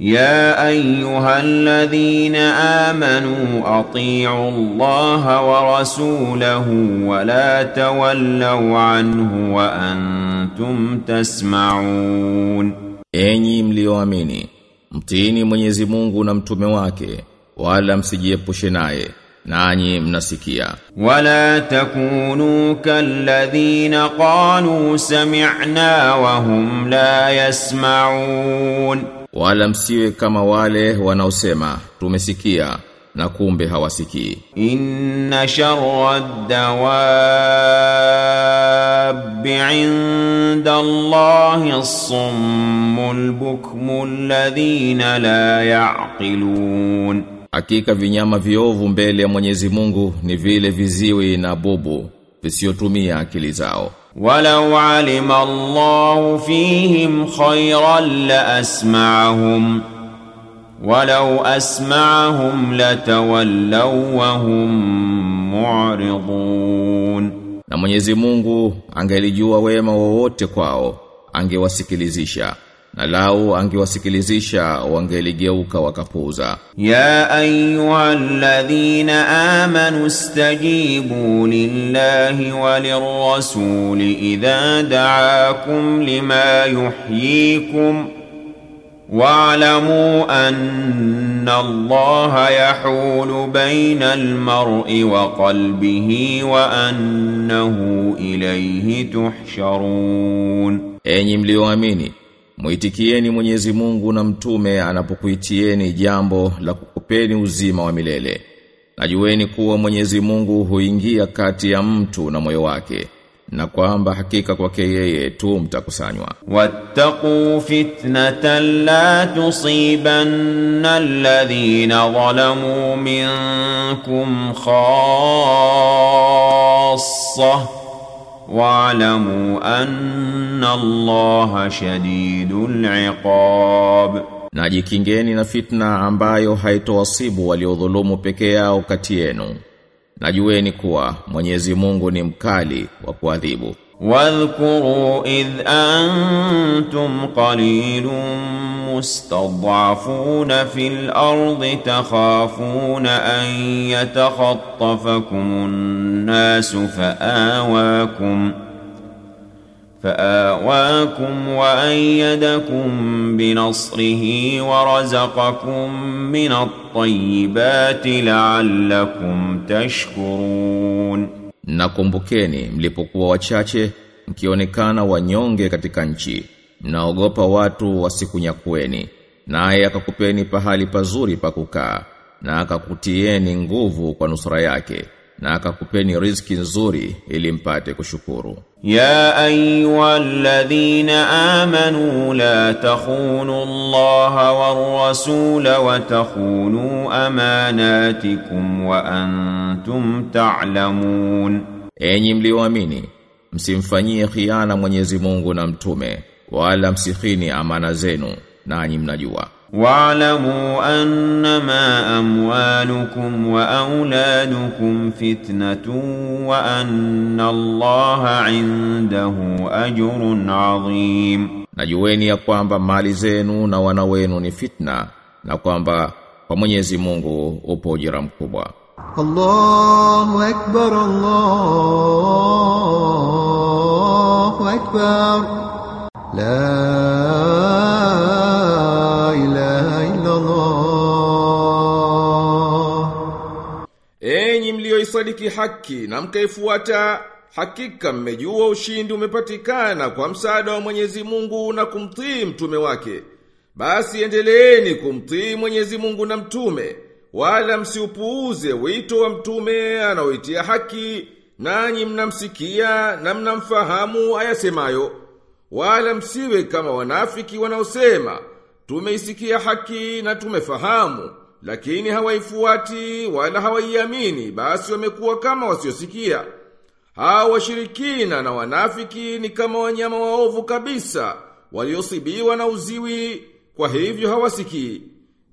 يا أيها الذين آمنوا أطيعوا الله ورسوله ولا تولوا عنه وأنتم تسمعون Enyi mlioamini, mtiini Mwenyezi Mungu na mtume wake, wala msijiepushe naye, nanyi mnasikia. ولا تكونوا كالذين قالوا سمعنا وهم لا يسمعون wala msiwe kama wale wanaosema tumesikia na kumbe hawasikii. Inna sharra dawab inda Allahi as-summul bukmu alladhina la ya'qilun, hakika vinyama viovu mbele ya Mwenyezi Mungu ni vile viziwi na bubu visiotumia akili zao. ولو علم الله فيهم خيرا لأسمعهم ولو أسمعهم لتولوا وهم معرضون Na Mwenyezi Mungu angelijua wema wowote kwao, angewasikilizisha. na lau angiwasikilizisha wangeligeuka wakapuza ya ayyuhalladhina amanu stajibu lillahi walirrasuli idha da'akum lima yuhyikum واعلموا ان الله يحول بين المرء وقلبه وانه اليه تحشرون enyi mlioamini Muitikieni Mwenyezi Mungu na mtume anapokuitieni jambo la kukupeni uzima wa milele. Najueni kuwa Mwenyezi Mungu huingia kati ya mtu na moyo wake na kwamba hakika kwake yeye tu mtakusanywa. Wattaqu fitnatan la tusibanna alladhina zalamu minkum khassah Wa'lamu anna Allah shadidul iqab. Na jikingeni na fitna ambayo haitowasibu waliodhulumu peke yao kati yenu. Najueni kuwa Mwenyezi Mungu ni mkali wa kuadhibu. واذكروا إذ أنتم قليل مستضعفون في الأرض تخافون أن يتخطفكم الناس فآواكم فآواكم وأيدكم بنصره ورزقكم من الطيبات لعلكم تشكرون Nakumbukeni mlipokuwa wachache mkionekana wanyonge katika nchi. Mnaogopa watu wasikunyakueni. Naye akakupeni pahali pazuri pa kukaa na akakutieni nguvu kwa nusura yake na akakupeni riziki nzuri ili mpate kushukuru. Ya ayyuhalladhina amanu la takhunu Allaha war rasula wa takhunu amanatikum wa antum ta'lamun, enyi mlioamini msimfanyie khiana Mwenyezi Mungu na mtume wala msikhini amana zenu nanyi mnajua. واعلموا أنما أموالكم وأولادكم فتنة وأن الله عنده أجر عظيم Najueni ya kwamba mali zenu na wana wenu ni fitna na kwamba kwa Mwenyezi Mungu upo ujira mkubwa. الله أكبر الله أكبر لا Enyi mlioisadiki haki na mkaifuata, hakika mmejua ushindi umepatikana kwa msaada wa Mwenyezi Mungu na kumtii mtume wake. Basi endeleeni kumtii Mwenyezi Mungu na mtume, wala msiupuuze wito wa mtume anaoitia haki, nanyi mnamsikia na mnamfahamu ayasemayo. Wala msiwe kama wanafiki wanaosema, tumeisikia haki na tumefahamu, lakini hawaifuati wala hawaiamini, basi wamekuwa kama wasiosikia. Hao washirikina na wanafiki ni kama wanyama waovu kabisa, waliosibiwa na uziwi, kwa hivyo hawasikii.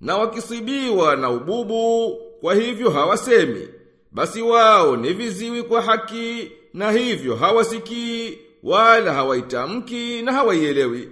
Na wakisibiwa na ububu, kwa hivyo hawasemi. Basi wao ni viziwi kwa haki, na hivyo hawasikii, wala hawaitamki na hawaielewi.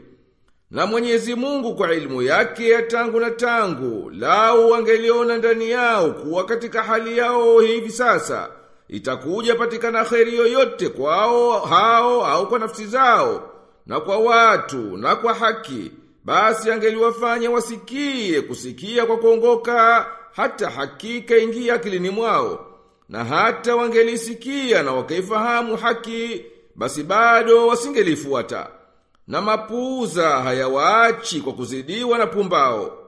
Na Mwenyezi Mungu kwa ilmu yake ya tangu na tangu, lau wangeliona ndani yao kuwa katika hali yao hivi sasa, itakuja patikana kheri yoyote kwao hao au kwa nafsi zao, na kwa watu na kwa haki, basi angeliwafanya wasikie kusikia kwa kuongoka, hata hakika ingia akilini mwao. Na hata wangelisikia na wakaifahamu haki, basi bado wasingelifuata na mapuuza hayawaachi kwa kuzidiwa na pumbao.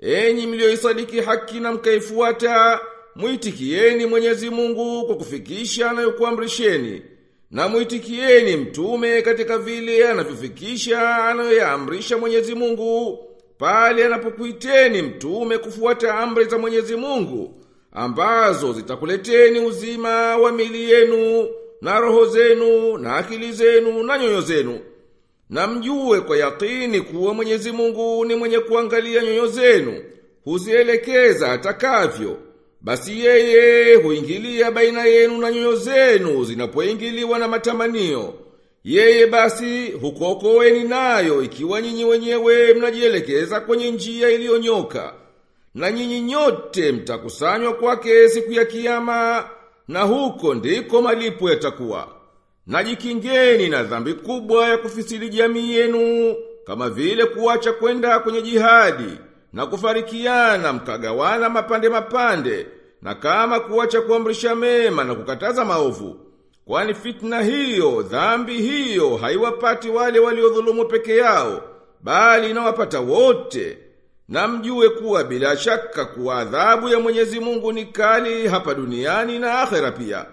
Enyi mlioisadiki haki na mkaifuata, mwitikieni Mwenyezi Mungu kwa kufikisha anayokuamrisheni, na mwitikieni mtume katika vile anavyofikisha anayoyaamrisha Mwenyezi Mungu, pale anapokuiteni mtume kufuata amri za Mwenyezi Mungu, ambazo zitakuleteni uzima wa mili yenu, na roho zenu, na akili zenu, na nyoyo zenu. Na mjue kwa yakini kuwa Mwenyezi Mungu ni mwenye kuangalia nyoyo zenu, huzielekeza atakavyo. Basi yeye huingilia baina yenu na nyoyo zenu zinapoingiliwa na matamanio. Yeye basi hukokoeni nayo ikiwa nyinyi wenyewe mnajielekeza kwenye njia iliyonyoka. Na nyinyi nyote mtakusanywa kwake siku ya kiyama, na huko ndiko malipo yatakuwa. Najikingeni na dhambi kubwa ya kufisili jamii yenu, kama vile kuacha kwenda kwenye jihadi, na kufarikiana mkagawana mapande mapande, na kama kuacha kuamrisha mema na kukataza maovu. Kwani fitna hiyo, dhambi hiyo, haiwapati wale waliodhulumu peke yao, bali inawapata wote. Na mjue kuwa bila shaka kuwa adhabu ya Mwenyezi Mungu ni kali hapa duniani na akhera pia.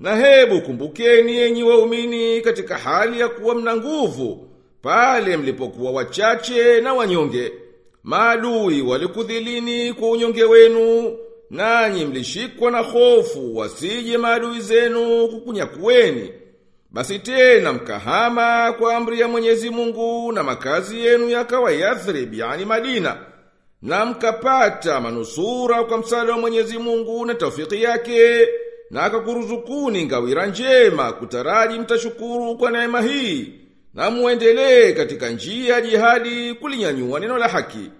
Na hebu kumbukeni enyi waumini katika hali ya kuwa mna nguvu, pale mlipokuwa wachache na wanyonge. Maadui walikudhilini kwa unyonge wenu, nanyi mlishikwa na hofu wasije maadui zenu kukunyakueni. Basi tena mkahama kwa amri ya Mwenyezi Mungu na makazi yenu yakawa Yathrib, yani Madina. Na mkapata manusura kwa msaada wa Mwenyezi Mungu na taufiki yake na akakuruzukuni ngawira njema kutaraji mtashukuru kwa neema hii. Na muendelee katika njia ya jihadi kulinyanyua neno la haki.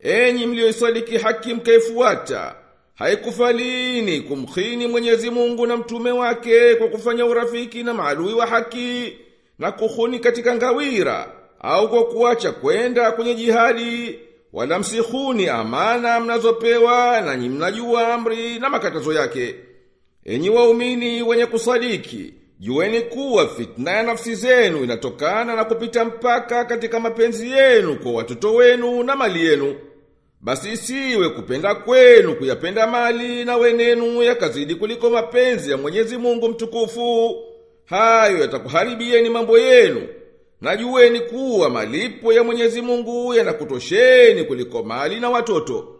Enyi mlioisadiki haki mkaifuata haikufalini kumkhini Mwenyezi Mungu na mtume wake kwa kufanya urafiki na maadui wa haki na kuhuni katika ngawira au kwa kuacha kwenda kwenye jihadi wala msihuni amana mnazopewa nanyi mnajuwa mnajua amri na makatazo yake Enyi waumini wenye kusadiki, jueni kuwa fitna ya nafsi zenu inatokana na kupita mpaka katika mapenzi yenu kwa watoto wenu na mali yenu. Basi isiwe kupenda kwenu kuyapenda mali na wenenu yakazidi kuliko mapenzi ya Mwenyezi Mungu mtukufu. Hayo yatakuharibieni mambo yenu. Najueni kuwa malipo ya Mwenyezi Mungu yanakutosheni kuliko mali na watoto.